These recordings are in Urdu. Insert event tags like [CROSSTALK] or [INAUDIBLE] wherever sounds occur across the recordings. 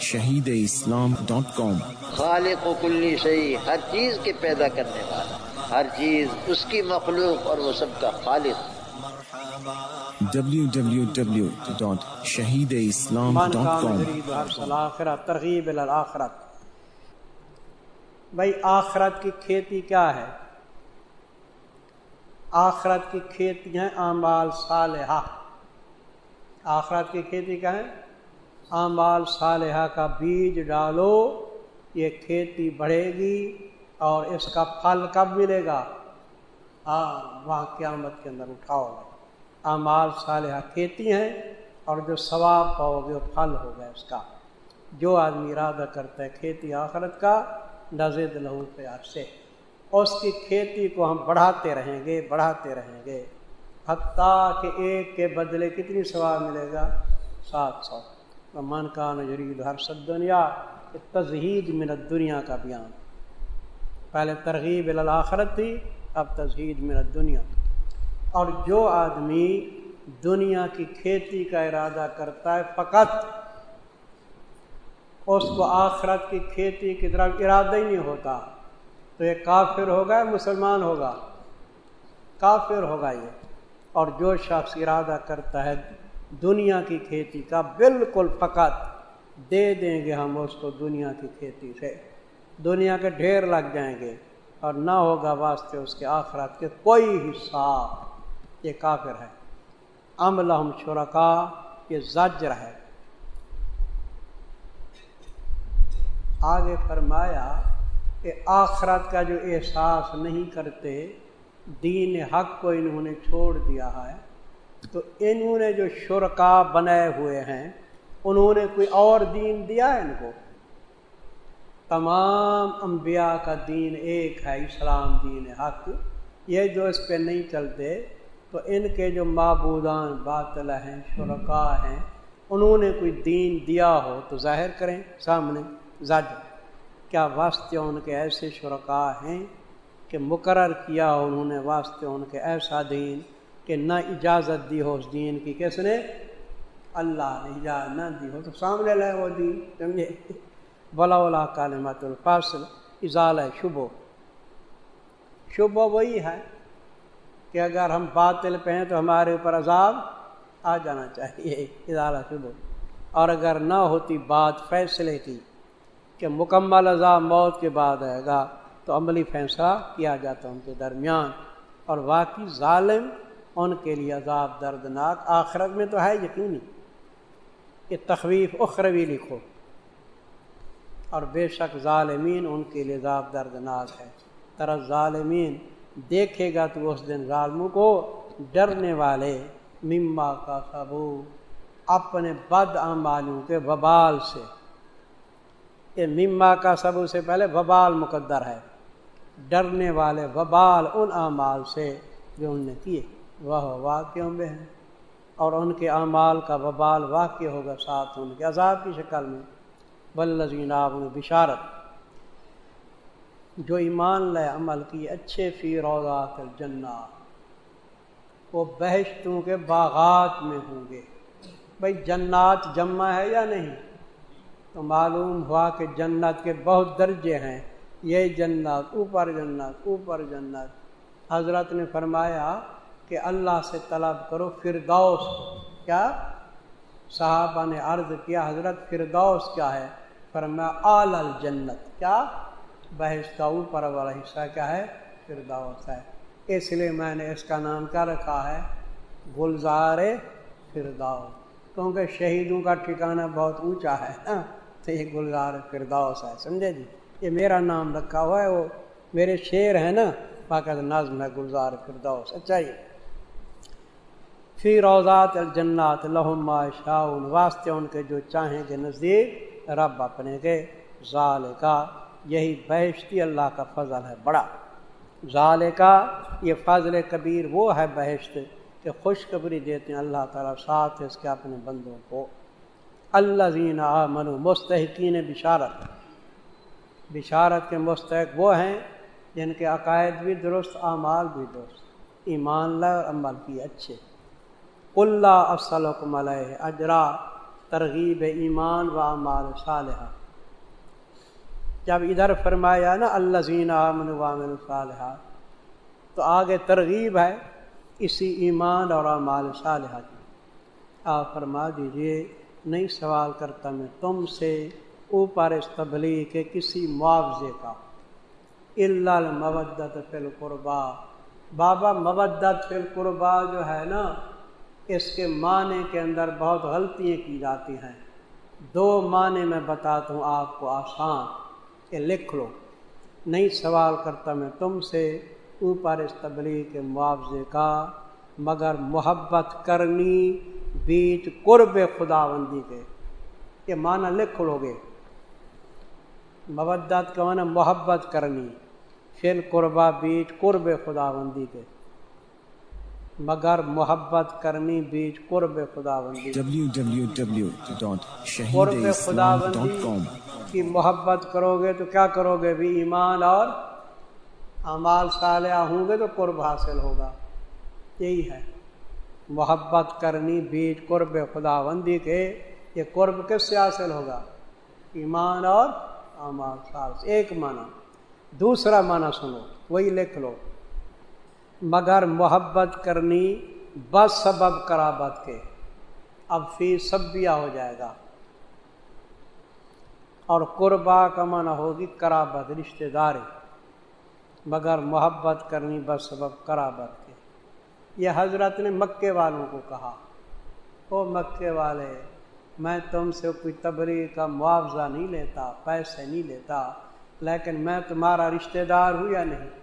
Shaheed Islam dot com. خالق و کلی شہی ہر چیز کے پیدا کرنے والا ہر چیز اس کی مخلوق اور وہ سب کا خالق۔ www.shahideislam.com ترغیب الآخرت۔ بھائی آخرت کی کھیتی کیا ہے؟ آخرت کی کھیتی ہیں اعمال صالحہ۔ آخرت کی کھیتی کیا ہے؟ اعمال صالحہ کا بیج ڈالو، یہ کھیتی بڑھے گی اور اس کا پھل کب ملے گا؟ ہاں وہاں قیامت کے اندر اٹھاؤ گے۔ اعمال صالحہ کھیتی ہیں اور جو ثواب پاؤ گے وہ پھل ہوگا اس کا۔ جو آدمی ارادہ کرتا ہے کھیتی آخرت کا نزد لہو پیار سے۔ اس کی کھیتی کو ہم بڑھاتے رہیں گے، بڑھاتے رہیں گے۔ حتیٰ کہ ایک کے بدلے کتنی ثواب ملے گا؟ سات سو۔ من کا نجرید ہر سب دنیا تزہید منت دنیا کا بیان پہلے ترغیب الآخرت تھی، اب تزہید منت دنیا اور جو آدمی دنیا کی کھیتی کا ارادہ کرتا ہے فقط، اس کو آخرت کی کھیتی کی طرف ارادہ ہی نہیں ہوتا۔ تو یہ کافر ہوگا مسلمان ہوگا؟ کافر ہوگا یہ۔ اور جو شخص ارادہ کرتا ہے دنیا کی کھیتی کا بالکل فقط دے دیں گے ہم اس کو دنیا کی کھیتی سے۔ دنیا کے ڈھیر لگ جائیں گے اور نہ ہوگا واسطے اس کے آخرات کے کوئی حصہ۔ یہ کافر ہے۔ امل ہم شرکا، یہ زجر ہے۔ آگے فرمایا کہ آخرت کا جو احساس نہیں کرتے، دین حق کو انہوں نے چھوڑ دیا ہے تو انہوں نے جو شرکا بنائے ہوئے ہیں، انہوں نے کوئی اور دین دیا ہے ان کو؟ تمام انبیاء کا دین ایک ہے، اسلام دین حق۔ یہ جو اس پہ نہیں چلتے، تو ان کے جو معبودان باطل ہیں، شرکا ہیں، انہوں نے کوئی دین دیا ہو تو ظاہر کریں سامنے، زج۔ کیا واسطے ان کے ایسے شرکا ہیں کہ مقرر کیا انہوں نے واسطے ان کے ایسا دین؟ کہ نہ اجازت دی ہو اس دین کی کس نے اللہ نے اجازت نہ دی ہو تو سامنے لائے وہ دین، سمجھے؟ بلا ولا کالمت الفاصل اضال شبو شبو وہی ہے کہ اگر ہم باطل پہ ہیں تو ہمارے اوپر عذاب آ جانا چاہیے اضالہ شبو اور اگر نہ ہوتی بات فیصلے کی کہ مکمل عذاب موت کے بعد آئے گا تو عملی فیصلہ کیا جاتا ان کے درمیان۔ اور واقعی ظالم ان کے لیے عذاب دردناک آخرت میں تو ہے یقینی کہ تخویف اخروی لکھو۔ اور بے شک ظالمین ان کے لیے عذاب دردناک ہے۔ طرح ظالمین دیکھے گا تو اس دن ظالموں کو ڈرنے والے۔ مما کا سبو اپنے بد امالوں کے وبال سے۔ یہ مما کا سبو سے پہلے وبال مقدر ہے۔ ڈرنے والے وبال ان اعمال سے جو ان نے کیے۔ وہ واقعوں میں ہیں۔ اور ان کے اعمال کا وبال واقع ہوگا ساتھ ان کے عذاب کی شکل میں۔ بلزین آپ نے بشارت۔ جو ایمان لے عمل کی اچھے فی روزات الجنات وہ بہشتوں کے باغات میں ہوں گے۔ بھائی جنات جمع ہے یا نہیں؟ تو معلوم ہوا کہ جنت کے بہت درجے ہیں۔ یہ جنت، اوپر جنت اوپر جنت۔ حضرت نے فرمایا کہ اللہ سے طلب کرو، فردوس کیا؟ صحابہ نے عرض کیا، حضرت فردوس کیا ہے؟ فرمایا، آل الجنت۔ کیا؟ بحث کا اوپر والا حصہ کیا ہے؟ فردوس ہے۔ اس لیے میں نے اس کا نام کیا رکھا ہے؟ گلزار فردوس۔ کیونکہ شہیدوں کا ٹھکانہ بہت اونچا ہے نا، تو یہ گلزار فردوس ہے، سمجھے جی؟ یہ میرا نام رکھا ہوا ہے، وہ میرے شعر ہیں نا باقاعدہ نظم ہے گلزار فردوس۔ اچھا جی۔ فی روزات الجنات، لہم شاہ واسطے ان کے جو چاہیں گے نزدیک رب اپنے کے ظال کا یہی بحشتی اللہ کا فضل ہے، بڑا۔ ظال کا یہ فضل کبیر وہ ہے بحشت کہ خوشخبری دیتے ہیں اللہ تعالیٰ، ساتھ اس کے اپنے بندوں کو۔ اللہ زین منو مستحقین بشارت۔ بشارت کے مستحق وہ ہیں جن کے عقائد بھی درست، اعمال بھی درست۔ ایمان اور عمل بھی اچھے۔ اللہ السلکم علیہ اجرا ترغیب ایمان و اعمال صالحہ جب ادھر فرمایا نا اللہ زین امن وامن صالحہ تو آگے ترغیب ہے اسی ایمان اور اعمال صالحہ کی۔ آپ فرما دیجیے، نہیں سوال کرتا میں تم سے اوپر اس تبلیغ کے کسی معاوضے کا۔ اللہ مودت فی القربا۔ بابا، مودت فی القربا جو ہے نا اس کے معنی کے اندر بہت غلطیاں کی جاتی ہیں۔ دو معنی میں بتاتا ہوں آپ کو آسان کہ لکھ لو۔ نہیں سوال کرتا میں تم سے اوپر اس تبلیغ کے معاوضے کا، مگر محبت کرنی بیچ قرب خدا بندی کے۔ یہ معنی لکھ لو گے۔ مودت کا معنی محبت کرنی فل قربا بیچ قرب خدا بندی کے۔ مگر محبت کرنی بیچ قرب خدا بندی قرب خدا بندی کی محبت کرو گے تو کیا کرو گے بھی ایمان اور اعمال صالحہ ہوں گے تو قرب حاصل ہوگا۔ یہی ہے۔ محبت کرنی بیچ قرب خدا بندی کے یہ قرب کس سے حاصل ہوگا؟ ایمان اور اعمال صالح ایک معنی۔ دوسرا معنی سنو۔ وہی لکھ لو۔ مگر محبت کرنی بس سبب کرابت کے۔ اب فی سب ہو جائے گا۔ اور قربا کا معنی ہوگی کرابت رشتہ داری۔ مگر محبت کرنی بس سبب کرابت کے۔ یہ حضرت نے مکے والوں کو کہا، او مکے والے، میں تم سے کوئی تبری کا معاوضہ نہیں لیتا، پیسے نہیں لیتا، لیکن میں تمہارا رشتہ دار ہوں یا نہیں؟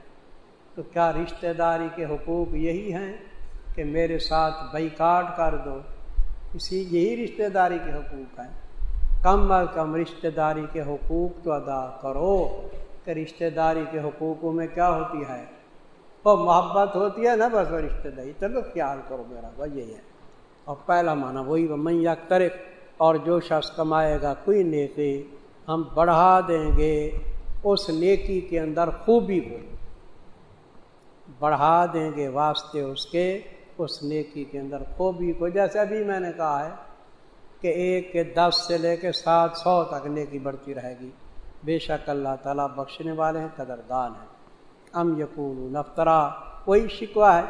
تو کیا رشتہ داری کے حقوق یہی ہیں کہ میرے ساتھ بئی کاٹ کر دو؟ اسی یہی رشتہ داری کے حقوق ہیں۔ کم از کم رشتہ داری کے حقوق تو ادا کرو۔ کہ رشتہ داری کے حقوقوں میں کیا ہوتی ہے؟ وہ محبت ہوتی ہے نا بس وہ رشتہ داری چلو خیال کرو میرا بس یہی ہے۔ اور پہلا معنی وہی وہ میں طرف اور جو شخص کمائے گا کوئی نیکی ہم بڑھا دیں گے۔ اس نیکی کے اندر خوبی کو بڑھا دیں گے واسطے اس کے، اس نیکی کے اندر خوبی کو جیسے ابھی میں نے کہا ہے کہ ایک کے دس سے لے کے سات سو تک نیکی بڑھتی رہے گی۔ بے شک اللہ تعالیٰ بخشنے والے ہیں، قدردان ہیں۔ ام یقون نفترا کوئی شکوہ ہے۔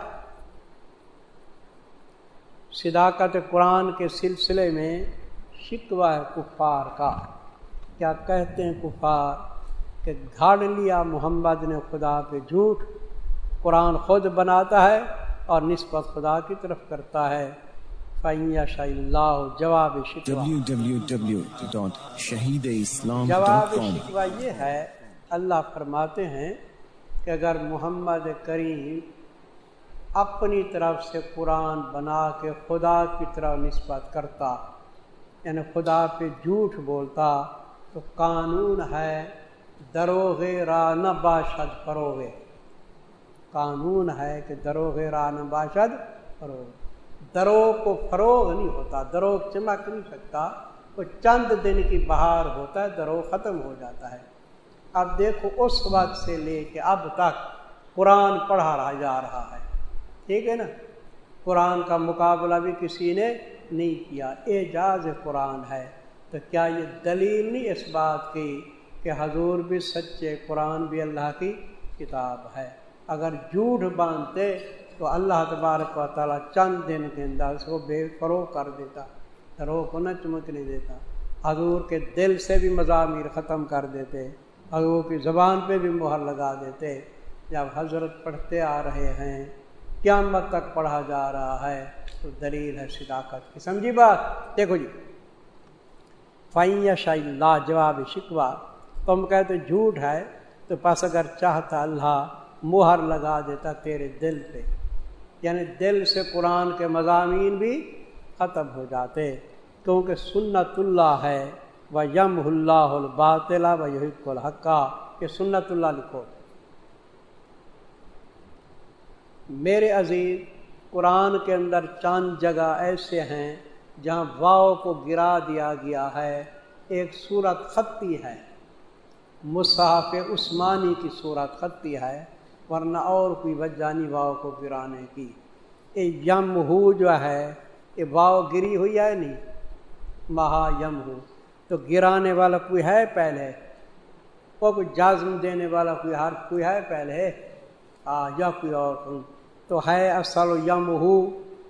صداقت قرآن کے سلسلے میں شکوہ ہے کفار کا۔ کیا کہتے ہیں کفار؟ کہ گھاڑ لیا محمد نے خدا پہ جھوٹ قرآن خود بناتا ہے اور نسبت خدا کی طرف کرتا ہے۔ شاہ اللہ جواب شہید اسلام جواب شکوہ یہ ہے اللہ فرماتے ہیں کہ اگر محمد کریم اپنی طرف سے قرآن بنا کے خدا کی طرف نسبت کرتا یعنی خدا پہ جھوٹ بولتا تو قانون ہے دروغ را نہ باشد فروغ قانون ہے کہ دروغ را نہ باشد فروغ دروغ کو فروغ نہیں ہوتا، دروغ چمک نہیں سکتا، وہ چند دن کی بہار ہوتا ہے، دروغ ختم ہو جاتا ہے۔ اب دیکھو اس وقت سے لے کے اب تک قرآن پڑھا رہا، جا رہا ہے۔ ٹھیک ہے نا؟ قرآن کا مقابلہ بھی کسی نے نہیں کیا۔ اعجاز قرآن ہے۔ تو کیا یہ دلیل نہیں اس بات کی کہ حضور بھی سچے قرآن بھی اللہ کی کتاب ہے؟ اگر جھوٹ باندھتے تو اللہ تبارک و تعالیٰ چند دن کے اندر اس کو بے فروغ کر دیتا رو کو نہ چمکنے دیتا۔ حضور کے دل سے بھی مضامیر ختم کر دیتے، حضور کی زبان پہ بھی مہر لگا دیتے۔ جب حضرت پڑھتے آ رہے ہیں، قیامت تک پڑھا جا رہا ہے، تو دلیل ہے صداقت کی۔ سمجھی بات؟ دیکھو جی۔ فائیں شاہ اللہ جواب شکوا تم کہتے جھوٹ ہے، تو پس اگر چاہتا اللہ مہر لگا دیتا تیرے دل پہ۔ یعنی دل سے قرآن کے مضامین بھی ختم ہو جاتے۔ کیونکہ سنت اللہ ہے وہ یم اللہ الباطلا و یحق الحقہ یہ سنت اللہ لکھو۔ میرے عزیز، قرآن کے اندر چاند جگہ ایسے ہیں جہاں واؤ کو گرا دیا گیا ہے۔ ایک صورت خطی ہے۔ مصحف عثمانی کی صورت خطی ہے۔ ورنہ اور کوئی وجانی واؤ کو گرانے کی۔ یہ یم ہو جو ہے یہ واؤ گری ہوئی ہے نہیں؟ مہا یم ہوں تو گرانے والا کوئی ہے پہلے؟ وہ کوئی جازم دینے والا کوئی ہر کوئی ہے پہلے؟ آ، یا کوئی اور تو ہے اصل و یم ہو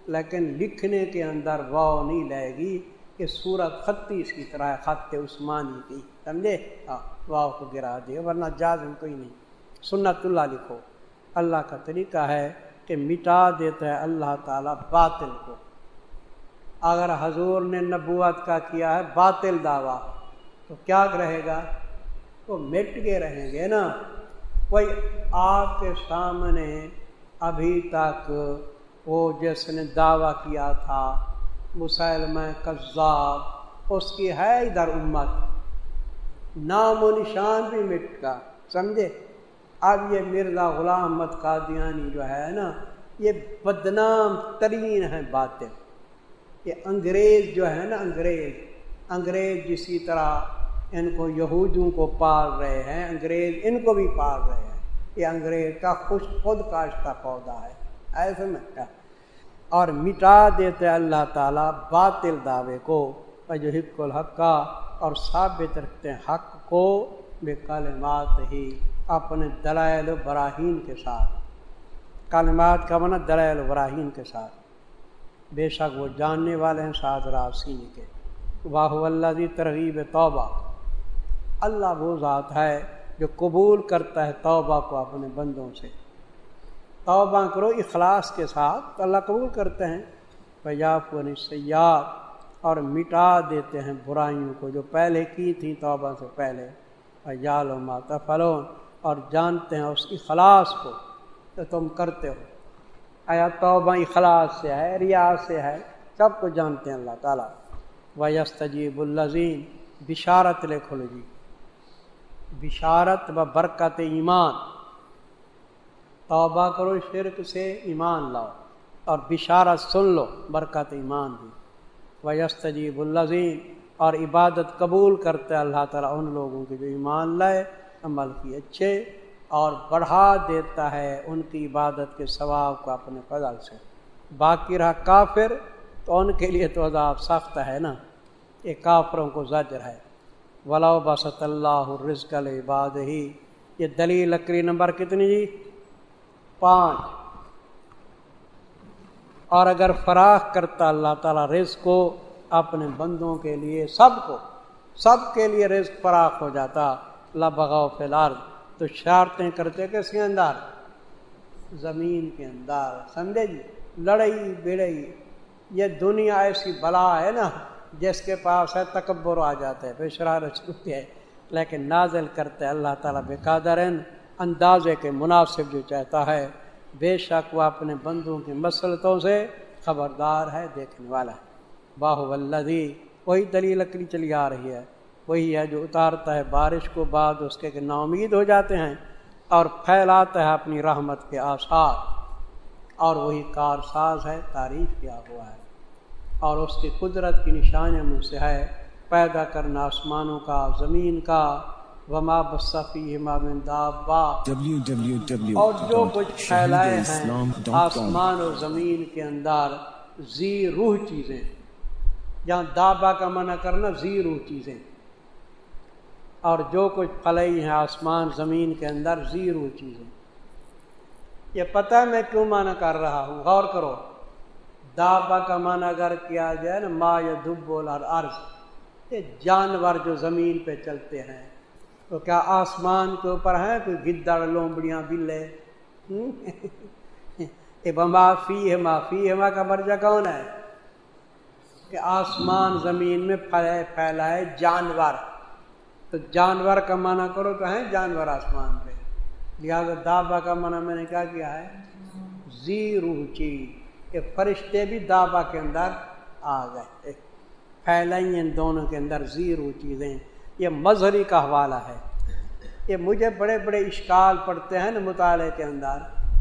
لیکن لکھنے کے اندر واؤ نہیں لائے گی۔ کہ سورت خطی اس کی طرح خط عثمانی کی، سمجھے؟ ہاں واؤ کو گرا دے، ورنہ جازم کوئی نہیں۔ سنت اللہ لکھو۔ اللہ کا طریقہ ہے کہ مٹا دیتا ہے اللہ تعالیٰ باطل کو۔ اگر حضور نے نبوت کا کیا ہے باطل دعویٰ، تو کیا رہے گا؟ وہ مٹ کے رہیں گے نا۔ کوئی آپ کے سامنے ابھی تک وہ جس نے دعویٰ کیا تھا مسلم قذاب اس کی ہے ادھر امت۔ نام و نشان بھی مٹ کا سمجھے؟ اب یہ مرزا غلام احمد قادیانی جو ہے نا، یہ بدنام ترین ہے باتیں۔ یہ انگریز جو ہے نا، انگریز انگریز جسی طرح ان کو یہودیوں کو پال رہے ہیں، انگریز ان کو بھی پال رہے ہیں۔ یہ انگریز کا خوش خود کاشتہ پودا ہے۔ ایسے میں کیا؟ اور مٹا دیتے اللہ تعالیٰ باطل دعوے کو۔ جو حق الحق کا اور ثابت رکھتے ہیں حق کو، بے کلمات ہی۔ اپنے دلائل و براہین کے ساتھ۔ کلمات کا بنا دلائل و براہین کے ساتھ۔ بے شک وہ جاننے والے ہیں ساتھ رات کے۔ واہ اللہ دی ترغیب توبہ۔ اللہ وہ ذات ہے جو قبول کرتا ہے توبہ کو اپنے بندوں سے۔ توبہ کرو اخلاص کے ساتھ۔ تو اللہ قبول کرتے ہیں۔ پیاف و سیاح اور مٹا دیتے ہیں برائیوں کو جو پہلے کی تھی توبہ سے پہلے۔ یال و ماتا فلون اور جانتے ہیں اس اخلاص کو تو تم کرتے ہو۔ آیا توبہ اخلاص سے ہے ریاض سے ہے؟ سب کو جانتے ہیں اللہ تعالیٰ۔ ویستجیب الزین بشارت لکھو جی۔ بشارت و برکت ایمان۔ توبہ کرو، شرک سے ایمان لاؤ۔ اور بشارت سن لو، برکت ایمان بھی ویستجیب الزین اور عبادت قبول کرتے اللہ تعالیٰ ان لوگوں کی جو ایمان لائے۔ عمل کی، اچھے اور بڑھا دیتا ہے ان کی عبادت کے ثواب کو اپنے فضل سے۔ باقی رہا کافر، تو ان کے لیے تو عذاب سخت ہے نا۔ یہ کافروں کو زجر ہے۔ ولا بسط اللہ رزق العباد ہی یہ دلی لکڑی نمبر کتنی جی؟ پانچ۔ اور اگر فراخ کرتا اللہ تعالیٰ رزق کو اپنے بندوں کے لیے، سب کو، سب کے لیے رزق فراخ ہو جاتا۔ بغاؤ فلار تو شارتیں کرتے کس کے اندر؟ زمین کے اندر۔ سمجھے جی؟ لڑائی بڑئی یہ دنیا ایسی بلا ہے نا، جس کے پاس ہے، تکبر آ جاتا ہے، بے شرارت چھوٹتی ہے لیکن نازل کرتے اللہ تعالیٰ بے قادر اندازے کے مناسب جو چاہتا ہے، بے شک وہ اپنے بندوں کی مسلطوں سے خبردار ہے، دیکھنے والا ہے۔ باہو ولدی وہی دلی لکڑی چلی آ رہی ہے۔ وہی ہے جو اتارتا ہے بارش کو بعد اس کے نا امید ہو جاتے ہیں اور پھیلاتا ہے اپنی رحمت کے آثار۔ اور وہی کار ساز ہے تعریف کیا ہوا ہے۔ اور اس کی قدرت کی نشان منہ سے ہے پیدا کرنا آسمانوں کا زمین کا۔ وما بصفی اور جو کچھ پھیلائے ہیں آسمان اور زمین کے اندر زی روح چیزیں۔ جہاں دابا کا منع کرنا زی روح چیزیں۔ اور جو کچھ پلئی ہیں آسمان زمین کے اندر، زیرو چیزیں۔ یہ پتہ میں کیوں معنی کر رہا ہوں؟ غور کرو۔ دابا کا معنی اگر کیا جائے نا، ما یا دبول اور عرض یہ جانور جو زمین پہ چلتے ہیں تو کیا آسمان کے اوپر ہیں؟ کوئی گدڑ، لومبڑیاں، بلے۔ [LAUGHS] معافی ہے معافی ہے کا برجہ کون ہے؟ کہ آسمان زمین میں پھیلائے جانور۔ تو جانور کا معنی کرو تو ہیں جانور آسمان پہ۔ لہٰذا دابا کا معنی میں نے کیا کیا ہے؟ زی روح چیز۔ یہ فرشتے بھی دابا کے اندر آ گئے۔ پھیلائی ان دونوں کے اندر زی روح چیزیں۔ یہ مظہری کا حوالہ ہے۔ یہ مجھے بڑے بڑے اشکال پڑتے ہیں نا مطالعے کے اندر۔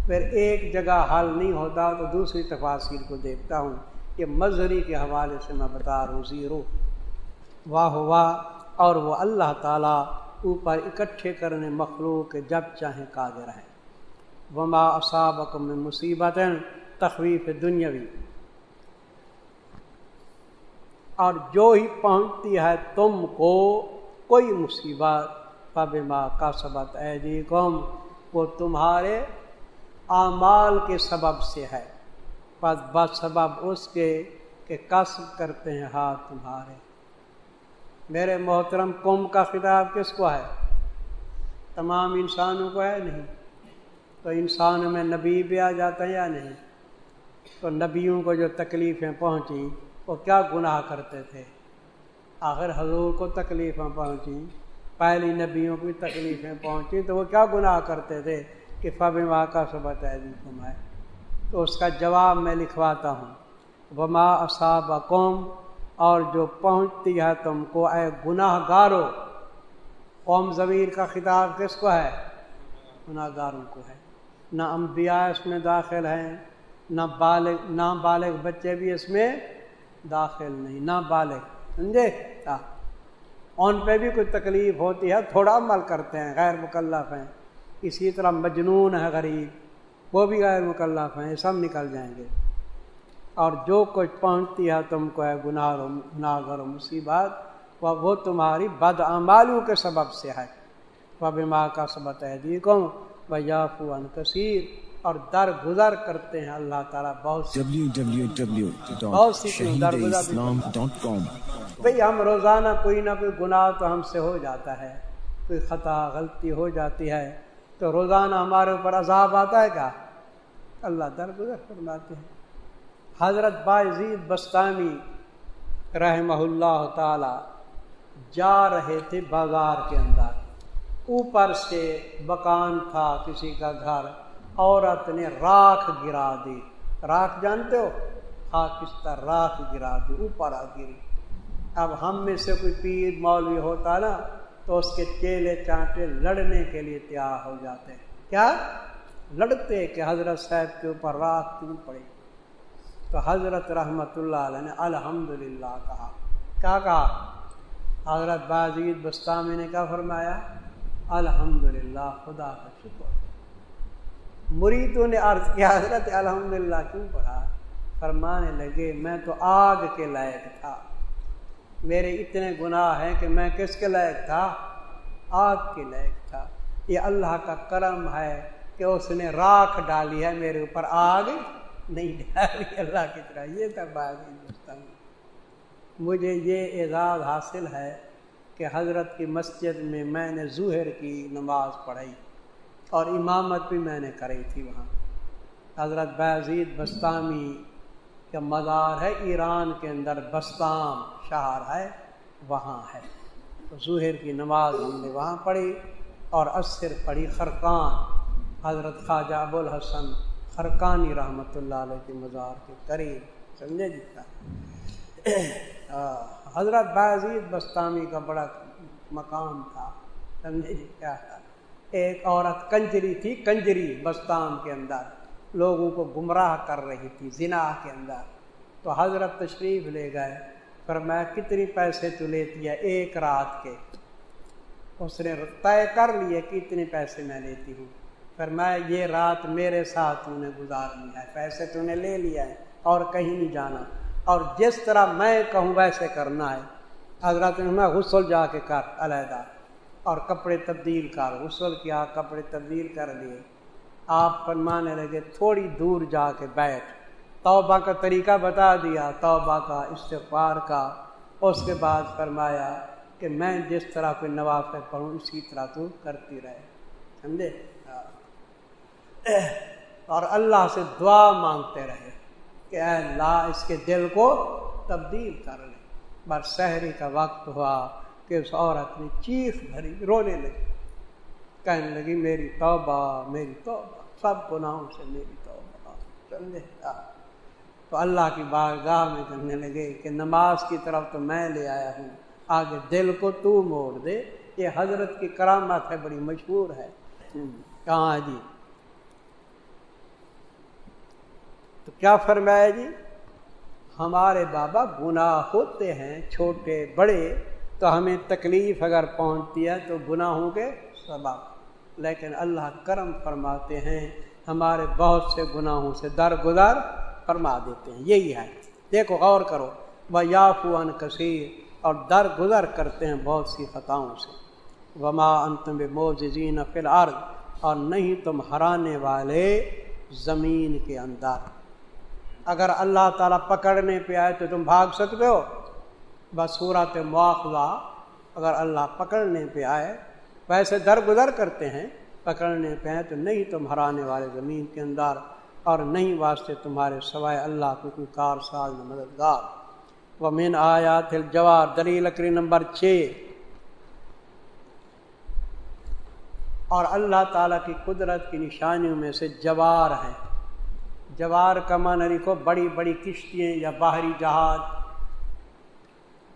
پھر ایک جگہ حل نہیں ہوتا تو دوسری تفاصیر کو دیکھتا ہوں۔ یہ مظہری کے حوالے سے میں بتا رہا ہوں۔ زیرو۔ واہ واہ۔ اور وہ اللہ تعالیٰ اوپر اکٹھے کرنے مخلوق جب چاہیں قادر ہیں۔ وما اصابق میں مصیبت تخویف دنیاوی اور جو ہی پہنچتی ہے تم کو کوئی مصیبت پب ماں کا سبق اے قوم وہ تمہارے اعمال کے سبب سے ہے۔ بس بس سبب اس کے کہ کسب کرتے ہیں ہاتھ تمہارے۔ میرے محترم قوم کا خطاب کس کو ہے؟ تمام انسانوں کو ہے نہیں۔ تو انسانوں میں نبی بھی آ جاتا ہے یا نہیں؟ تو نبیوں کو جو تکلیفیں پہنچی وہ کیا گناہ کرتے تھے؟ آخر حضور کو تکلیفیں پہنچی پہلی نبیوں کی تکلیفیں پہنچی تو وہ کیا گناہ کرتے تھے کہ فب ماں کا سبت ہے تو اس کا جواب میں لکھواتا ہوں۔ وما اصاب قوم اور جو پہنچتی ہے تم کو، اے گناہ گارو قوم ضمیر کا خطاب کس کو ہے؟ گناہ گاروں کو ہے۔ نہ انبیاء اس میں داخل ہیں، نہ بالغ نہ بالغ بچے بھی اس میں داخل نہیں، نہ بالغ، سمجھے؟ ان پہ بھی کوئی تکلیف ہوتی ہے، تھوڑا عمل کرتے ہیں، غیر مکلف ہیں۔ اسی طرح مجنون ہے غریب، وہ بھی غیر مکلف ہیں سب نکل جائیں گے۔ اور جو کچھ پہنچتی ہے تم کو ہے گناہ گناہ و مصیبت وہ تمہاری بد کے سبب سے ہے۔ وب ماں کا سبق ہے دیکھوں بجافو ان کثیر۔ اور در گزر کرتے ہیں اللہ تعالیٰ بہت سی بھائی ہم روزانہ کوئی نہ کوئی گناہ تو ہم سے ہو جاتا ہے۔ کوئی خطا غلطی ہو جاتی ہے۔ تو روزانہ ہمارے اوپر عذاب آتا ہے کیا؟ اللہ در گزر فرماتے ہیں۔ حضرت باعزید بستانی رحمہ اللہ تعالی جا رہے تھے بازار کے اندر۔ اوپر سے مکان تھا کسی کا گھر، عورت نے راکھ گرا دی۔ راکھ جانتے ہو؟ ہاں، خاکستر راکھ گرا دی، اوپر آ گری۔ اب ہم میں سے کوئی پیر مولوی ہوتا نا، تو اس کے چیلے چانٹے لڑنے کے لیے تیار ہو جاتے۔ ہیں کیا؟ لڑتے کہ حضرت صاحب کے اوپر راکھ کیوں پڑی؟ تو حضرت رحمت اللہ علیہ نے الحمد للہ کہا۔ کیا کہا؟ حضرت بازید بستانی نے کیا فرمایا؟ الحمد للہ خدا کا شکر۔ مریدوں نے عرض کیا، حضرت الحمد للہ کیوں پڑھا؟ فرمانے لگے، میں تو آگ کے لائق تھا۔ میرے اتنے گناہ ہیں کہ میں کس کے لائق تھا؟ آگ کے لائق تھا۔ یہ اللہ کا کرم ہے کہ اس نے راکھ ڈالی ہے میرے اوپر آگ۔ نہیں ڈالی اللہ کی طرح، یہ تھا باغ ہندوستان مجھے یہ اعزاز حاصل ہے کہ حضرت کی مسجد میں میں نے ظہر کی نماز پڑھائی اور امامت بھی میں نے کری تھی وہاں۔ حضرت بعزید بستامی کا مزار ہے، ایران کے اندر بستام شہر ہے، وہاں ہے۔ تو ظہر کی نماز ہم نے وہاں پڑھی اور عصر پڑھی خرقان، حضرت خواجہ ابو الحسن خرقانی رحمۃ اللہ علیہ کے مزار کے قریب، سمجھے جی؟ حضرت بعزید بستانی کا بڑا مقام تھا، سمجھے جی؟ کیا تھا؟ ایک عورت کنجری تھی، کنجری بستان کے اندر، لوگوں کو گمراہ کر رہی تھی، زنا کے اندر۔ تو حضرت تشریف لے گئے، پر میں کتنی پیسے تو لیتی ہے ایک رات کے؟ اس نے طے کر لیے کہ اتنے پیسے میں لیتی ہوں۔ پھر میں یہ رات میرے ساتھ انہیں گزارنی ہے، پیسے تو نے لے لیا ہے اور کہیں نہیں جانا۔ اور جس طرح میں کہوں ویسے کرنا ہے۔ حضرت میں غسل جا کے کر، علیحدہ۔ اور کپڑے تبدیل کر، غسل کیا، کپڑے تبدیل کر لیے آپ فرمانے لگے، تھوڑی دور جا کے بیٹھ۔ توبہ کا طریقہ بتا دیا، توبہ کا استفار کا۔ اس کے بعد فرمایا کہ میں جس طرح کوئی نوافع پڑھوں، اسی طرح تو کرتی رہے۔ سمجھے؟ اور اللہ سے دعا مانگتے رہے کہ اے اللہ، اس کے دل کو تبدیل کر لے۔ بس شہری کا وقت ہوا کہ اس عورت نے چیخ بھری، رونے لگی۔ کہنے لگی، میری توبہ میری توبہ، سب گناہوں سے میری توبہ۔ سمجھے تو اللہ کی بارگاہ میں کرنے لگے کہ نماز کی طرف تو میں لے آیا ہوں، آگے دل کو تو موڑ دے۔ یہ حضرت کی کرامت ہے، بڑی مشہور ہے۔ کہاں جی۔ تو کیا فرمایا جی؟ ہمارے بابا گناہ ہوتے ہیں، چھوٹے، بڑے، تو ہمیں تکلیف اگر پہنچتی ہے تو گناہوں کے سبب لیکن اللہ کرم فرماتے ہیں، ہمارے بہت سے گناہوں سے در گزر فرما دیتے ہیں۔ یہی ہے۔ دیکھو، غور کرو۔ و یافوان کثیر اور در گزر کرتے ہیں بہت سی خطاؤں سے۔ وما انتم موزین فی الارض اور نہیں تم ہرانے والے زمین کے اندر۔ اگر اللہ تعالیٰ پکڑنے پہ آئے تو تم بھاگ سکتے ہو۔ بس صورت مواخذہ، اگر اللہ پکڑنے پہ آئے، ویسے درگزر کرتے ہیں، پکڑنے پہ آئے تو نہیں تم ہرانے والے زمین کے اندر اور نہیں واسطے تمہارے سوائے اللہ کو کوئی کار ساز مددگار۔ وہ مین آیا تھے جوار دری لکڑی نمبر چھ۔ اور اللہ تعالیٰ کی قدرت کی نشانیوں میں سے جوار ہیں۔ جوار کا معنی کو بڑی بڑی کشتیاں یا باہری جہاز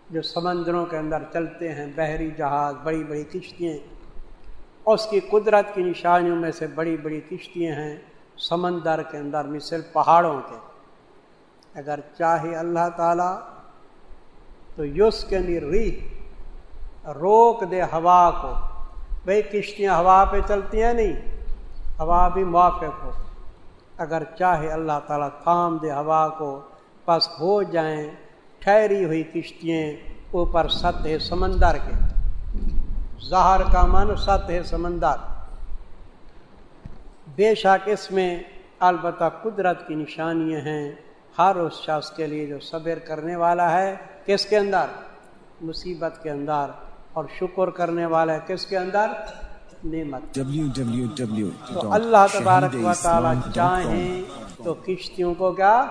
جو سمندروں کے اندر چلتے ہیں، بحری جہاز، بڑی بڑی کشتیاں۔ اس کی قدرت کی نشانیوں میں سے بڑی بڑی کشتیاں ہیں سمندر کے اندر، مثل پہاڑوں کے۔ اگر چاہے اللہ تعالیٰ تو یس کے اندر ری روک دے ہوا کو۔ بھائی کشتیاں ہوا پہ چلتی ہیں نہیں؟ ہوا بھی موافق ہو۔ اگر چاہے اللہ تعالیٰ تھام دے ہوا کو، پس ہو جائیں ٹھہری ہوئی کشتیاں اوپر سطح سمندر کے۔ زہر کا من سطح سمندر۔ بے شک اس میں البتہ قدرت کی نشانیاں ہیں۔ ہر اس شخص کے لیے جو صبر کرنے والا ہے، کس کے اندر؟ مصیبت کے اندر۔ اور شکر کرنے والا ہے کس کے اندر؟ نعمت۔ تو اللہ تبارک و تعالیٰ چاہیں تو کشتیوں کو کیا؟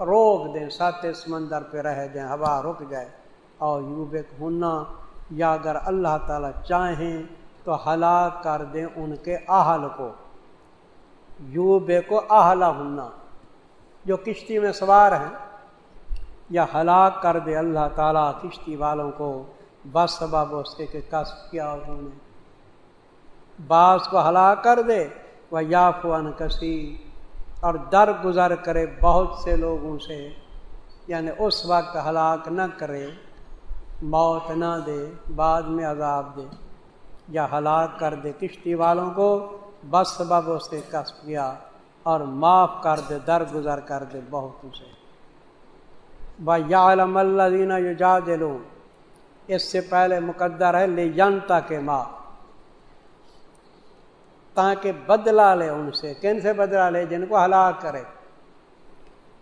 روک دیں سات سمندر پہ رہ جائیں ہوا رک جائے۔ اور یوب ہونا یا اگر اللہ تعالیٰ چاہیں تو ہلاک کر دیں ان کے اہل کو۔ یوب کو اہلا ہونا جو کشتی میں سوار ہیں یا ہلاک کر دے اللہ تعالیٰ کشتی والوں کو بس سبب اس کے کسب کیا انہوں نے۔ بعض کو ہلاک کر دے وہ یافوان کسی اور در گزر کرے بہت سے لوگوں سے یعنی اس وقت ہلاک نہ کرے، موت نہ دے، بعد میں عذاب دے۔ یا ہلاک کر دے کشتی والوں کو، بس سبب اس کے کسب کیا۔ اور معاف کر دے، در گزر کر دے بہتوں سے۔ یا علم اللہ دینا یو جا اس سے پہلے مقدر ہے لے جنتا کے ماں تاکہ بدلا لے ان سے۔ کن سے بدلا لے؟ جن کو ہلاک کرے۔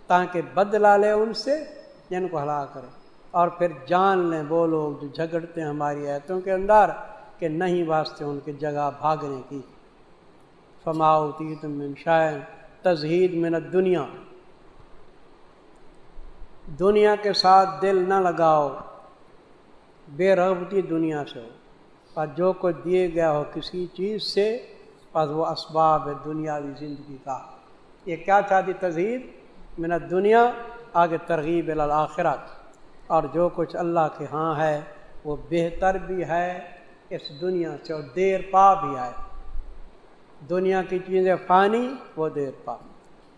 تاکہ بدلا لے ان سے، جن کو ہلاک کرے۔ اور پھر جان لیں وہ لوگ جو جھگڑتے ہیں ہماری ایتوں کے اندر کہ نہیں واسطے ان کی جگہ بھاگنے کی۔ فماؤتی تم من شائن تزہید منت دنیا دنیا کے ساتھ دل نہ لگاؤ، بے رغبتی دنیا سے ہو۔ اور جو کچھ دیے گیا ہو کسی چیز سے بس وہ اسباب ہے دنیاوی زندگی کا۔ یہ کیا چاہتی تزہید منت دنیا آگے ترغیب الآخرت اور جو کچھ اللہ کے ہاں ہے، وہ بہتر بھی ہے، اس دنیا سے اور دیر پا بھی ہے۔ دنیا کی چیزیں فانی، وہ دیر پا۔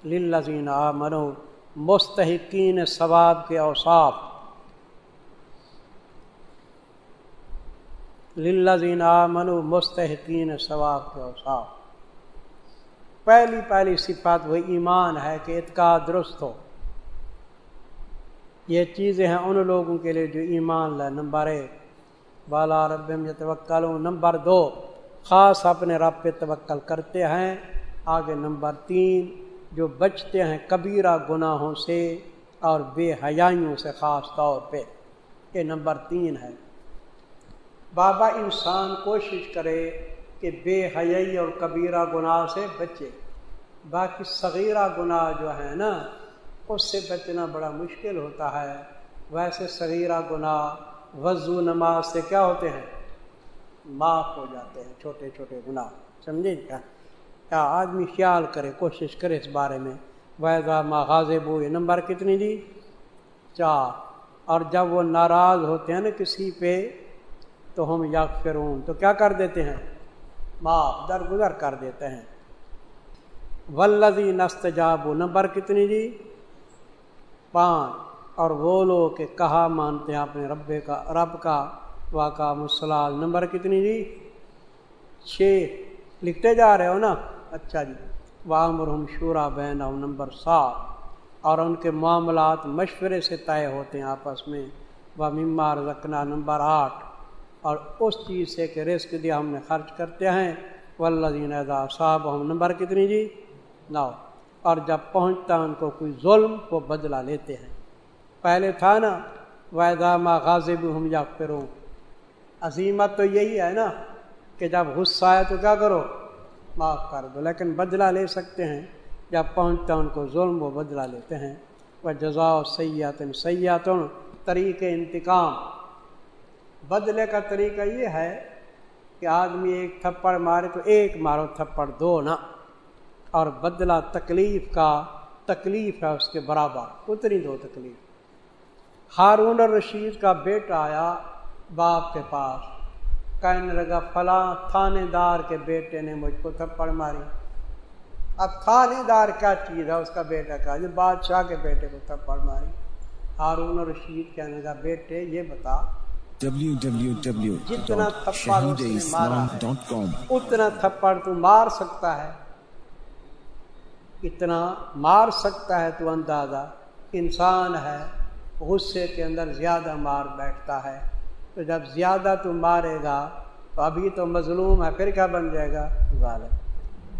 للذین آمنو، مستحقین ثواب کے اوصاف۔ للذین آمنو مستحقین ثواب کے اوصاف۔ پہلی پہلی صفات وہ ایمان ہے کہ اتقاد درست ہو۔ یہ چیزیں ہیں ان لوگوں کے لیے جو ایمان لائے نمبر ایک بالا رب توکل نمبر دو، خاص اپنے رب پہ توکل کرتے ہیں۔ آگے نمبر تین، جو بچتے ہیں کبیرہ گناہوں سے اور بے حیائیوں سے خاص طور پہ۔ یہ نمبر تین ہے۔ بابا انسان کوشش کرے کہ بے حیائی اور کبیرہ گناہ سے بچے۔ باقی صغیرہ گناہ جو ہے نا، اس سے بچنا بڑا مشکل ہوتا ہے۔ ویسے صغیرہ گناہ وضو نماز سے کیا ہوتے ہیں؟ معاف ہو جاتے ہیں، چھوٹے چھوٹے گناہ، سمجھے کیا؟ کیا آدمی خیال کرے، کوشش کرے اس بارے میں۔ ویزا ماغازب یہ نمبر کتنی دی؟ چار۔ اور جب وہ ناراض ہوتے ہیں نا کسی پہ تو ہم یا فرون تو کیا کر دیتے ہیں؟ معاف، درگزر کر دیتے ہیں۔ ولزی نست نمبر کتنی جی؟ پانچ۔ اور وہ لوگ کہ کہا مانتے ہیں اپنے رب کا رب کا واقع مسلال نمبر کتنی جی؟ چھ۔ لکھتے جا رہے ہو نا؟ اچھا جی۔ وامر ہم شورا بین نمبر سات۔ اور ان کے معاملات مشورے سے طے ہوتے ہیں آپس میں۔ وہ ممار رکھنا نمبر آٹھ۔ اور اس چیز سے کہ رزق دیا ہم نے خرچ کرتے ہیں۔ ولدین ادا صاحب ہم نمبر کتنی جی؟ نو۔ اور جب پہنچتا ان کو کوئی ظلم، وہ بدلہ لیتے ہیں۔ پہلے تھا نا ویدامہ غازب ہم یا پھروں عظیمت تو یہی ہے نا کہ جب غصہ آئے تو کیا کرو؟ معاف کر دو۔ لیکن بدلہ لے سکتے ہیں۔ جب پہنچتا ان کو ظلم، وہ بدلہ لیتے ہیں۔ وہ جزا سیاحت سیاحتن طریق انتقام۔ بدلے کا طریقہ یہ ہے کہ آدمی ایک تھپڑ مارے تو ایک مارو تھپڑ دو نا، اور بدلہ تکلیف کا، تکلیف ہے اس کے برابر، اتنی دو تکلیف۔ ہارون الرشید کا بیٹا آیا باپ کے پاس، کہنے لگا، فلاں تھانے دار کے بیٹے نے مجھ کو تھپڑ ماری۔ اب تھانے دار کیا چیز ہے؟ اس کا بیٹا کا جو بادشاہ کے بیٹے کو تھپڑ ماری۔ ہارون الرشید کہنے لگا، بیٹے یہ بتا جتنا تھپڑ اتنا تھپڑ تو مار سکتا ہے۔ اتنا مار سکتا ہے تو اندازہ انسان ہے غصے کے اندر زیادہ مار بیٹھتا ہے۔ تو جب زیادہ تو مارے گا تو ابھی تو مظلوم ہے پھر کیا بن جائے گا؟ غالب۔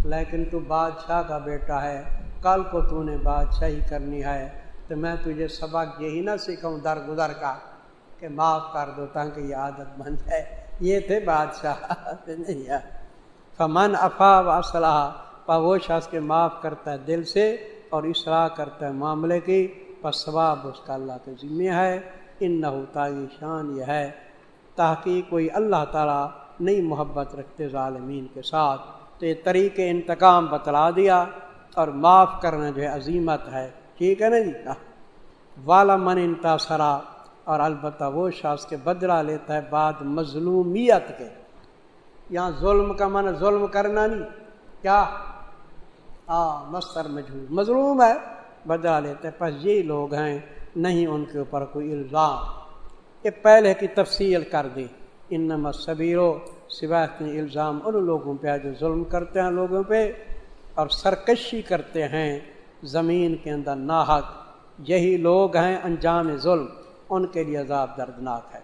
لیکن تو بادشاہ کا بیٹا ہے کل کو تو نے بادشاہی کرنی ہے۔ تو میں تجھے سبق یہی نہ سیکھوں در گزر کا۔ کہ معاف کر دو تاکہ یہ عادت بن جائے۔ یہ تھے بادشاہ نہیں فمن افا و صلاح پا وہ شخص کے معاف کرتا ہے دل سے اور اصلاح کرتا ہے معاملے کی، پس ثواب اس کا اللہ کے ذمہ ہے۔ ان نہ ہوتا یہ شان، یہ ہے۔ تحقیق کوئی اللہ تعالیٰ نئی محبت رکھتے ظالمین کے ساتھ۔ تو یہ طریق انتقام بتلا دیا اور معاف کرنا جو ہے عظیمت ہے۔ ٹھیک ہے نا جی؟ والا من انتصرا اور البتہ وہ شخص کے بدلہ لیتا ہے بعد مظلومیت کے۔ یہاں ظلم کا من ظلم کرنا نہیں۔ کیا؟ ہاں مستر مجھول۔ مظلوم ہے بدلا لیتے پس یہ لوگ ہیں، نہیں ان کے اوپر کوئی الزام۔ یہ پہلے کی تفصیل کر دی ان نمت صبیرو سوائے الزام ان لوگوں پہ جو ظلم کرتے ہیں لوگوں پہ اور سرکشی کرتے ہیں۔ زمین کے اندر ناحق۔ یہی لوگ ہیں، انجام ظلم۔ ان کے لیے عذاب دردناک ہے۔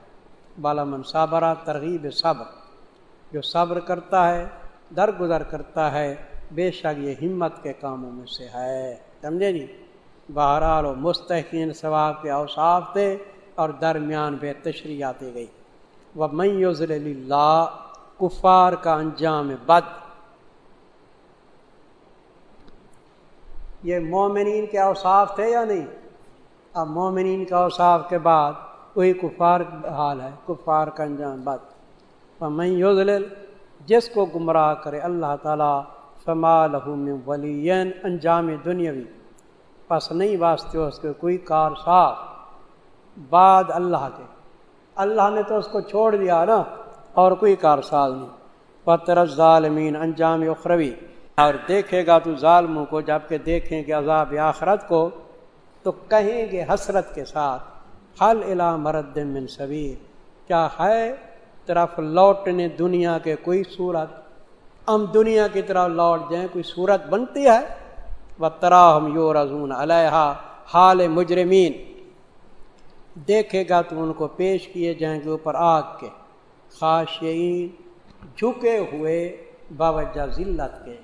بالامن صابرہ ترغیب صبر۔ جو صبر کرتا ہے، درگزر کرتا ہے، بے شک یہ ہمت کے کاموں میں سے ہے۔ سمجھے نہیں بہرحال و مستحقین ثواب کے اوصاف تھے اور درمیان بے تشریح آتی گئی۔ وہ میوزل اللہ کفار کا انجام بد۔ یہ مومنین کے اوصاف تھے یا نہیں؟ اب مومنین کا اوصاف کے بعد وہی کفار حال ہے، کفار کا انجام بد وہ میوزل جس کو گمراہ کرے اللہ تعالیٰ، فما لہم ولی، انجام دنیاوی۔ پس نہیں واسطے اس کے کوئی کار صاف۔ بعد اللہ کے۔ اللہ نے تو اس کو چھوڑ دیا نا، اور کوئی کار ساز نہیں۔ پتر ظالمین انجام اخروی۔ اور دیکھے گا تو ظالموں کو جبکہ دیکھیں گے عذاب آخرت کو تو کہیں گے حسرت کے ساتھ، حل الا مرد من صبیر کیا ہے؟ طرف لوٹنے دنیا کے کوئی صورت۔ ہم دنیا کی طرف لوٹ جائیں، کوئی صورت بنتی ہے؟ و تراہم یو رضون علیہ حال مجرمین۔ دیکھے گا تو ان کو پیش کیے جائیں گے اوپر آگ کے۔ خاشعین جھکے ہوئے، باوجہ ذلت کے۔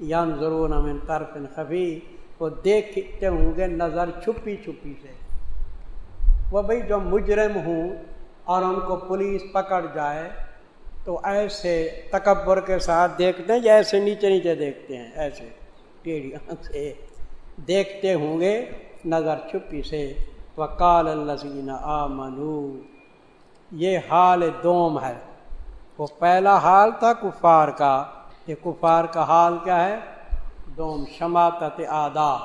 یان ضرور امن طرف خفی۔ وہ دیکھتے ہوں گے نظر چھپی چھپی سے۔ وہ بھائی جو مجرم ہوں اور ان کو پولیس پکڑ جائے تو ایسے تکبر کے ساتھ دیکھتے ہیں ایسے نیچے نیچے دیکھتے ہیں؟ ایسے سے دیکھتے ہوں گے نظر چھپی سے۔ وکال الزین آ یہ حال دوم ہے۔ وہ پہلا حال تھا کفار کا۔ یہ کفار کا حال کیا ہے؟ دوم شماعت آدا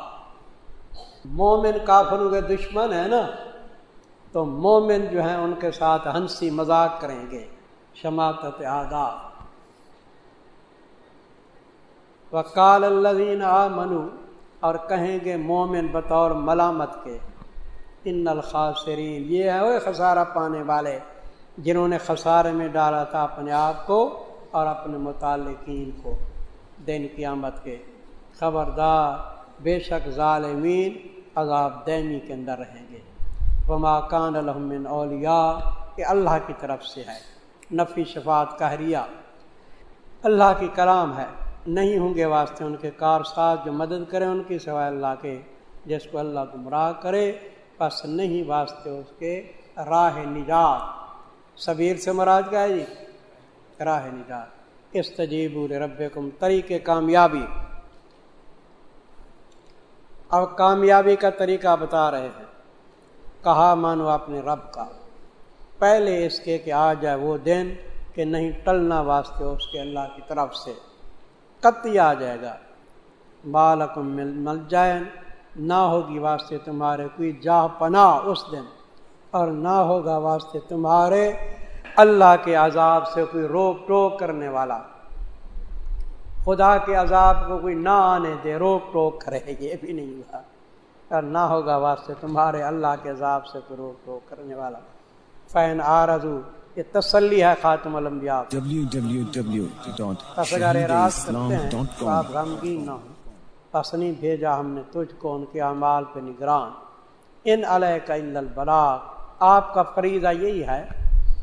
مومن کافروں کے دشمن ہے نا، تو مومن جو ہیں ان کے ساتھ ہنسی مذاق کریں گے۔ شماعت آدا وکال اللہ آ منو اور کہیں گے مومن بطور ملامت کے، ان الخاصرین یہ ہے وہ خسارہ پانے والے، جنہوں نے خسارے میں ڈالا تھا اپنے آپ کو اور اپنے متعلقین کو دن قیامت کے۔ خبردار، بے شک ظالمین عذاب دینی کے اندر رہیں گے۔ وما کان الحمن اولیا کہ اللہ کی طرف سے ہے نفی شفات کہریا اللہ کی کلام ہے، نہیں ہوں گے واسطے ان کے کار ساتھ جو مدد کریں ان کی سوائے اللہ کے، جس کو اللہ گمراہ کرے۔ بس نہیں واسطے اس کے راہ نجات۔ صبیر سے مراد کا ہے جی؟ راہ نجات۔ استجیب رب کم طریق کامیابی۔ اب کامیابی کا طریقہ بتا رہے ہیں۔ کہا، مانو اپنے رب کا۔ پہلے اس کے کہ آ جائے وہ دن کہ نہیں ٹلنا واسطے اس کے اللہ کی طرف سے۔ قطعی آ جائے گا۔ بالکم مل مل جائیں نہ ہوگی واسطے تمہارے کوئی جاہ پناہ اس دن۔ اور نہ ہوگا واسطے تمہارے اللہ کے عذاب سے کوئی روک ٹوک کرنے والا۔ خدا کے عذاب کو کوئی نہ آنے دے، روک ٹوک کرے، یہ بھی نہیں ہوا۔ اور نہ ہوگا واسطے تمہارے اللہ کے عذاب سے کوئی روک ٹوک کرنے والا۔ فین آرزو یہ تسلی ہے خاتم الانبیاء۔ آپ غمگین نہ ہوں۔ پس نہیں بھیجا ہم نے تجھ کو ان کے اعمال پہ نگران۔ ان علیہ کا البلاغ۔ آپ کا فریضہ یہی ہے،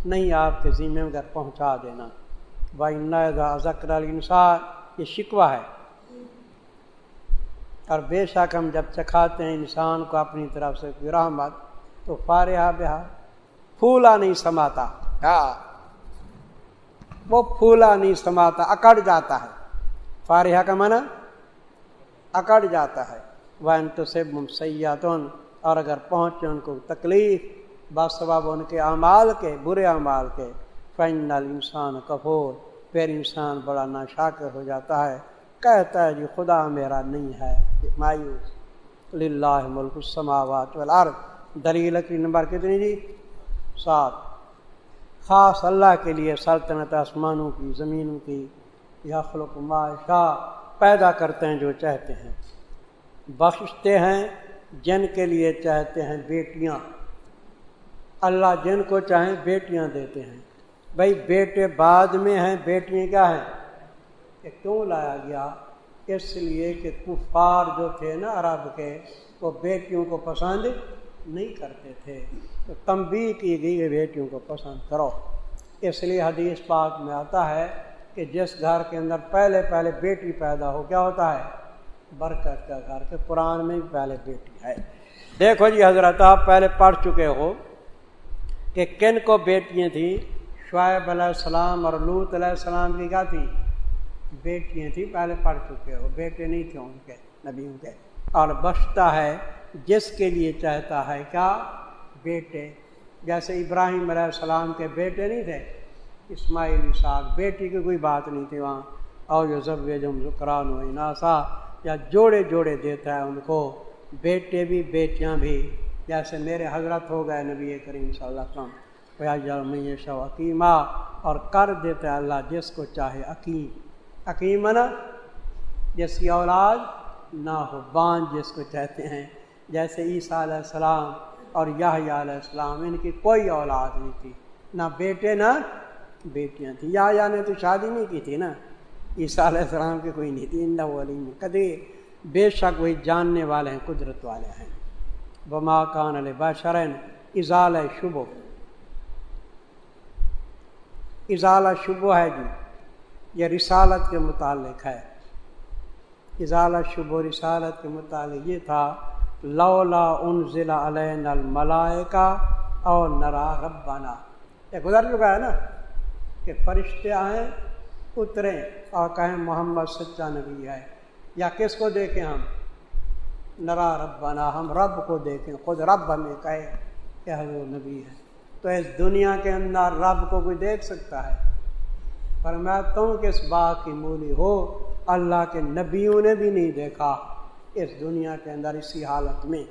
نہیں آپ کے ذمے اگر پہنچا دینا۔ بھائی ذکر الانسان یہ شکوہ ہے۔ اور بے شک ہم جب چکھاتے ہیں انسان کو اپنی طرف سے رحمت تو فارحہ بہار پھولا نہیں سماتا۔ ہاں۔ وہ پھولا نہیں سماتا اکڑ جاتا ہے۔ فارحہ کا منع اکڑ جاتا ہے۔ وہ تو سے سیاتن اور اگر پہنچے ان کو تکلیف بس سبب ان کے اعمال کے برے اعمال کے۔ فائنل انسان کفور۔ پھر انسان بڑا نا شاکر ہو جاتا ہے، کہتا ہے جی خدا میرا نہیں ہے مایوس للہ ملک السماوات والارض۔ دلیل کی نمبر کتنی جی؟ سات۔ خاص اللہ کے لیے سلطنت آسمانوں کی، زمینوں کی، یا خلق معاشا پیدا کرتے ہیں جو چاہتے ہیں۔ بخشتے ہیں جن کے لیے چاہتے ہیں بیٹیاں۔ اللہ جن کو چاہیں بیٹیاں دیتے ہیں۔ بھائی بیٹے بعد میں ہیں، بیٹیاں کیا ہیں؟ کہ کیوں لایا گیا؟ اس لیے کہ کفار جو تھے نا عرب کے، وہ بیٹیوں کو پسند نہیں کرتے تھے۔ تو تمبی کی گئی کہ بیٹیوں کو پسند کرو۔ اس لیے حدیث پاک میں آتا ہے کہ جس گھر کے اندر پہلے پہلے بیٹی پیدا ہو، کیا ہوتا ہے؟ برکت کا گھر کے قرآن میں بھی پہلے بیٹی ہے۔ دیکھو جی حضرت، آپ پہلے پڑھ چکے ہو کہ کن کو بیٹیاں تھیں؟ شعیب علیہ السلام اور لوت علیہ السلام کی کیا تھی بیٹیاں تھیں، پہلے پڑھ چکے ہو بیٹے نہیں تھے ان کے، نبیوں کے۔ اور بچتا ہے، جس کے لیے چاہتا ہے کیا؟ بیٹے۔ جیسے ابراہیم علیہ السلام کے بیٹے نہیں تھے، اسماعیل اساق بیٹی کی کوئی بات نہیں تھی وہاں۔ اور جو ضب جم زکران و اناسا یا جوڑے جوڑے دیتا ہے ان کو، بیٹے بھی بیٹیاں بھی۔ جیسے میرے حضرت ہو گئے نبی کریم صلی اللہ علیہ وسلم۔ میشا عقیمہ اور کر دیتا ہے اللہ جس کو چاہے عقیم عقیم نا جس کی اولاد نہ ہو باندھ جس کو چاہتے ہیں، جیسے عیسیٰ علیہ السلام اور یہ علیہ السلام، ان کی کوئی اولاد نہیں تھی۔ نہ بیٹے، نہ بیٹیاں تھیں۔ یا نے تو شادی نہیں کی تھی نا۔ عیسیٰ علیہ السلام کی کوئی نہیں تھی۔ اللہ علیہ کدی بے شک وہی جاننے والے ہیں، قدرت والے ہیں۔ بما کان علیہ بشرن اضال شبو اضالہ شبو ہے جی یہ رسالت کے متعلق ہے۔ اضالہ شبو رسالت کے متعلق یہ تھا، لولا ان ضلع علین الملائے کا اور نرا ربانہ یہ گزر چکا ہے نا کہ فرشتے آئیں، اتریں اور کہیں محمد سچا نبی ہے۔ یا کس کو دیکھیں ہم؟ نرا ربانہ ہم رب کو دیکھیں، خود رب ہمیں کہے کہ وہ نبی ہے۔ تو اس دنیا کے اندر رب کو کوئی دیکھ سکتا ہے۔ پر میں تم کس بات کی مولی ہو، اللہ کے نبیوں نے بھی نہیں دیکھا۔ اس دنیا کے اندر اسی حالت میں۔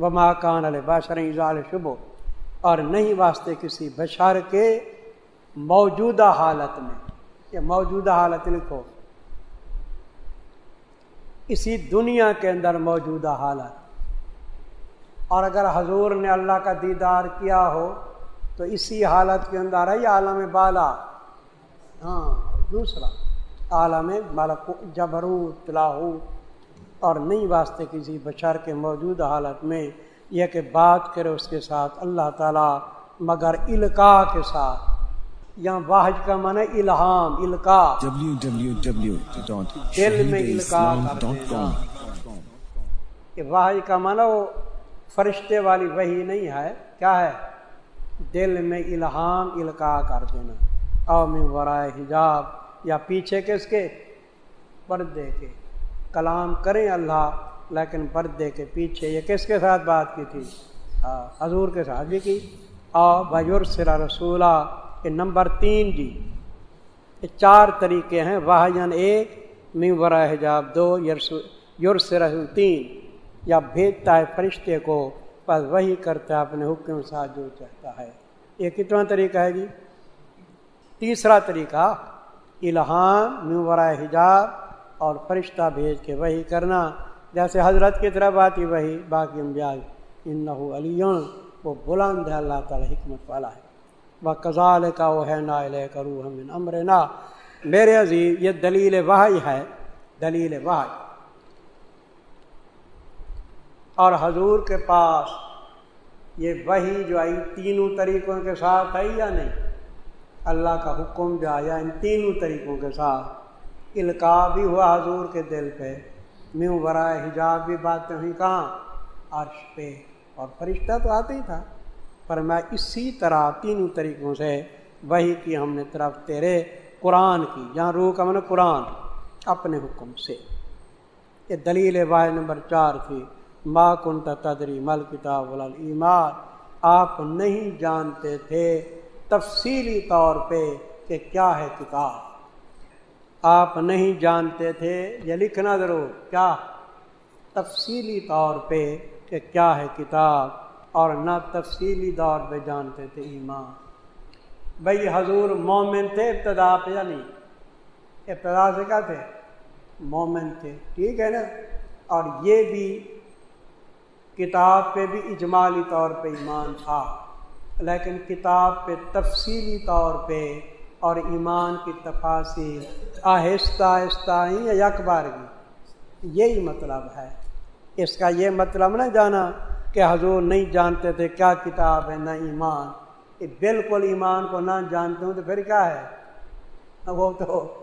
وما کان علیہ بشر اضال شبو اور نہیں واسطے کسی بشر کے موجودہ حالت میں۔ یہ موجودہ حالت لکھو۔ اسی دنیا کے اندر موجودہ حالت۔ اور اگر حضور نے اللہ کا دیدار کیا ہو تو اسی حالت کے اندر ہے عالم بالا۔ ہاں دوسرا، عالم ملک جبروت لاہو اور نہیں واسطے کسی بشر کے موجود حالت میں یہ کہ بات کرے اس کے ساتھ، اللہ تعالیٰ مگر القا کے ساتھ۔ یہاں واحد کا من الہام القا دل میں کا من وہ فرشتے والی وہی نہیں ہے، کیا ہے؟ دل میں الہام القا کر دینا۔ او میں ورائے حجاب یا پیچھے کس کے؟ پردے کے۔ کلام کریں اللہ، لیکن پردے کے پیچھے یہ کس کے ساتھ بات کی تھی؟ حضور کے ساتھ۔ بھی کی؟ آ بجر سرا رسولہ یہ نمبر تین جی۔ یہ چار طریقے ہیں۔ واہجن ایک ورا حجاب دو یورس رسول تین۔ یا بھیجتا ہے فرشتے کو بس وہی کرتا ہے، اپنے حکم ساتھ جو چاہتا ہے۔ یہ کتنا طریقہ ہے جی؟ تیسرا طریقہ، الہام میورائے حجاب اور فرشتہ بھیج کے وہی کرنا۔ جیسے حضرت کی طرف آتی وہی، باقی ان علی وہ بلند ہے، اللہ تعالیٰ حکمت والا ہے۔ وہ کزال کا وہ ہے نا کرو ہم امر نا میرے عزیز، یہ دلیل واحد ہے۔ دلیل واحد اور حضور کے پاس یہ وہی جو آئی تینوں طریقوں کے ساتھ آئی یا نہیں؟ اللہ کا حکم جو آیا ان تینوں طریقوں کے ساتھ۔ القا بھی ہوا حضور کے دل پہ، میوں برائے حجاب بھی باتیں ہوئی کہاں؟ عرش پہ۔ اور فرشتہ تو آتا ہی تھا۔ پر میں اسی طرح تینوں طریقوں سے وہی کی ہم نے طرف تیرے قرآن کی جہاں روح کا من قرآن، اپنے حکم سے۔ یہ دلیل واحد نمبر چار تھی۔ ما کن تدری مل کتاب ایمان آپ نہیں جانتے تھے تفصیلی طور پہ کہ کیا ہے کتاب۔ آپ نہیں جانتے تھے، یہ لکھنا ضرور، کیا؟ تفصیلی طور پہ کہ کیا ہے کتاب، اور نہ تفصیلی طور پہ جانتے تھے ایمان۔ بھائی حضور مومن تھے، ابتدا پہ یا نہیں؟ ابتدا سے کیا تھے؟ مومن تھے، ٹھیک ہے نا؟ اور یہ بھی کتاب پہ بھی اجمالی طور پہ ایمان تھا، لیکن کتاب پہ تفصیلی طور پہ اور ایمان کی تفاصیل آہستہ آہستہ ہی یا یک کی یہی مطلب ہے۔ اس کا یہ مطلب نہ جانا کہ حضور نہیں جانتے تھے کیا کتاب ہے، نہ ایمان۔ بالکل ایمان کو نہ جانتے ہوں تو پھر کیا ہے؟ وہ تو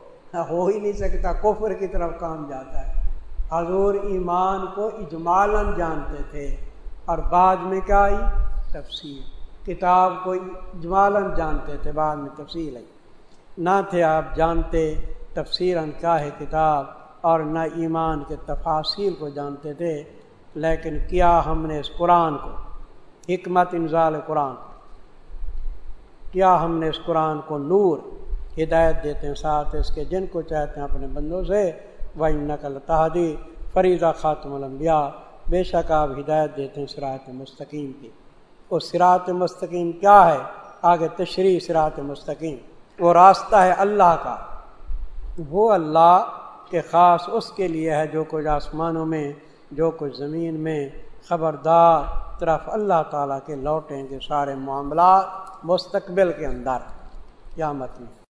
ہو ہی نہیں سکتا، کفر کی طرف کام جاتا ہے۔ حضور ایمان کو اجمالاً جانتے تھے اور بعد میں کیا آئی؟ تفصیل۔ کتاب کو اجمالاً جانتے تھے، بعد میں تفصیل آئی۔ نہ تھے آپ جانتے تفصیل کیا ہے کتاب اور نہ ایمان کے تفاصیل کو جانتے تھے، لیکن کیا ہم نے اس قرآن کو؟ حکمت انزال قرآن۔ کیا ہم نے اس قرآن کو نور، ہدایت دیتے ہیں، ساتھ اس کے جن کو چاہتے ہیں اپنے بندوں سے و نقل تحدی فریضہ خاتم الانبیاء بے شک آپ ہدایت دیتے ہیں سرات مستقیم کی۔ وہ سرات مستقیم کیا ہے؟ آگے تشریح سرات مستقیم۔ وہ راستہ ہے اللہ کا۔ وہ اللہ کے خاص اس کے لیے ہے جو کچھ آسمانوں میں، جو کچھ زمین میں خبردار طرف اللہ تعالیٰ کے لوٹیں گے سارے معاملات مستقبل کے اندر۔ قیامت میں۔